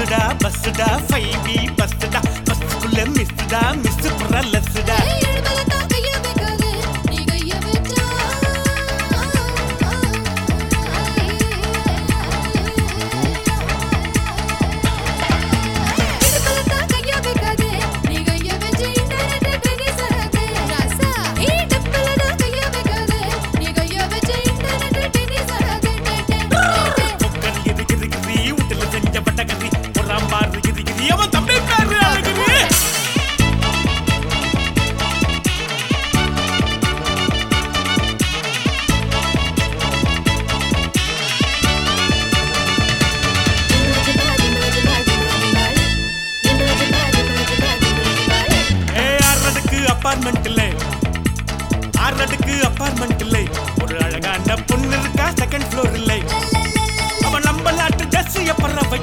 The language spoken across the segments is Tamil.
బస్సుడా బస్సుడా ఫైవ్ బస్సుడా బస్సుల మిస్సుడా మిస్సు పుర్ర లస్సుడా அப்பார்ட்மெண்ட் இல்லை. ஒரு அழகான பொண்ணு இருக்கா செகண்ட் ஃப்ளோர் இல்லை. அவன் நம்ம நாட்டு ஜெர்சிய பறவை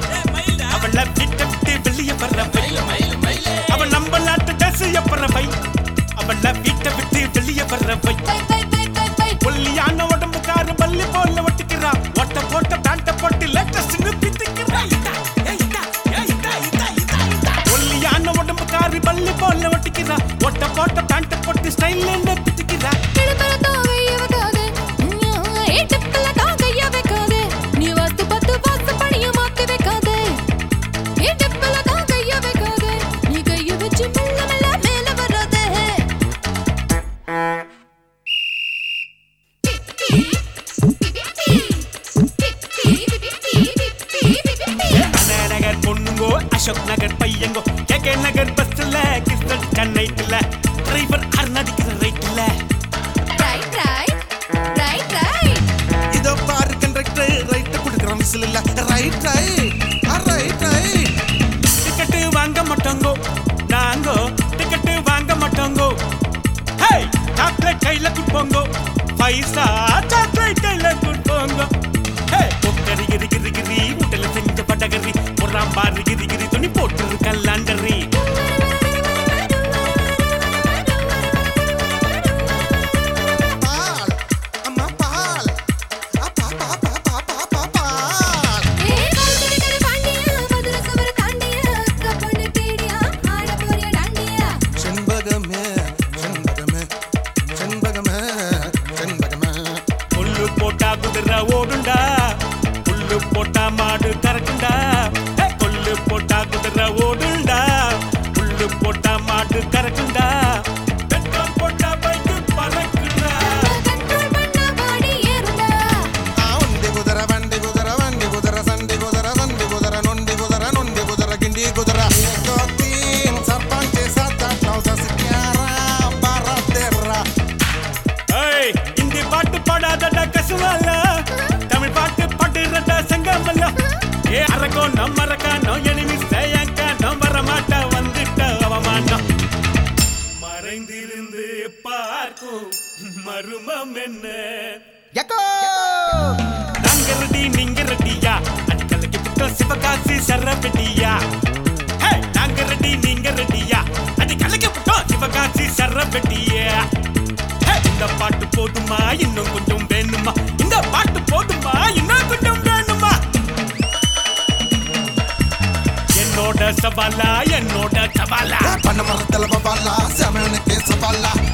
அசோக் நகர் பையங்கோ. கே கே நகர் பஸ்ல கிஸ்டல் சென்னைக்குல டிரைவர் அருணாதிக்கிற ரைட்ல ரைட் ரைட் ரைட் ரைட் இதோ பாரு கண்டக்டர் ரைட் குடுக்குற மிஸ்ல இல்ல. Right right right right ticket வாங்க மாட்டோங்கோ. நாங்கோ டிக்கெட் வாங்க மாட்டோங்கோ. கையில குடுப்போங்கோ. பைசா ஏ அரக்கம் நம்ம அரக்கானோ எனிமிஸ் ஏங்கானோம் வரமாட்ட வந்துட்ட அவமானம் மறைந்திருந்து பார்க்கும் மருமம் என்ன? நாங்க ரெடி நீங்க ரெடியா? அடிக்கலைக்கு சிவகாசி சரபெட்டியா கட்டியே. இந்த பாட்டு போதுமா? இன்னும் கொஞ்சம் வேணுமா? இந்த பாட்டு போதுமா? இன்னும் கொஞ்சம் வேணுமா? என்னோட சவாலா என்னோட சவாலா. பண்ண மரத்தல சவனுக்கு சவாலா.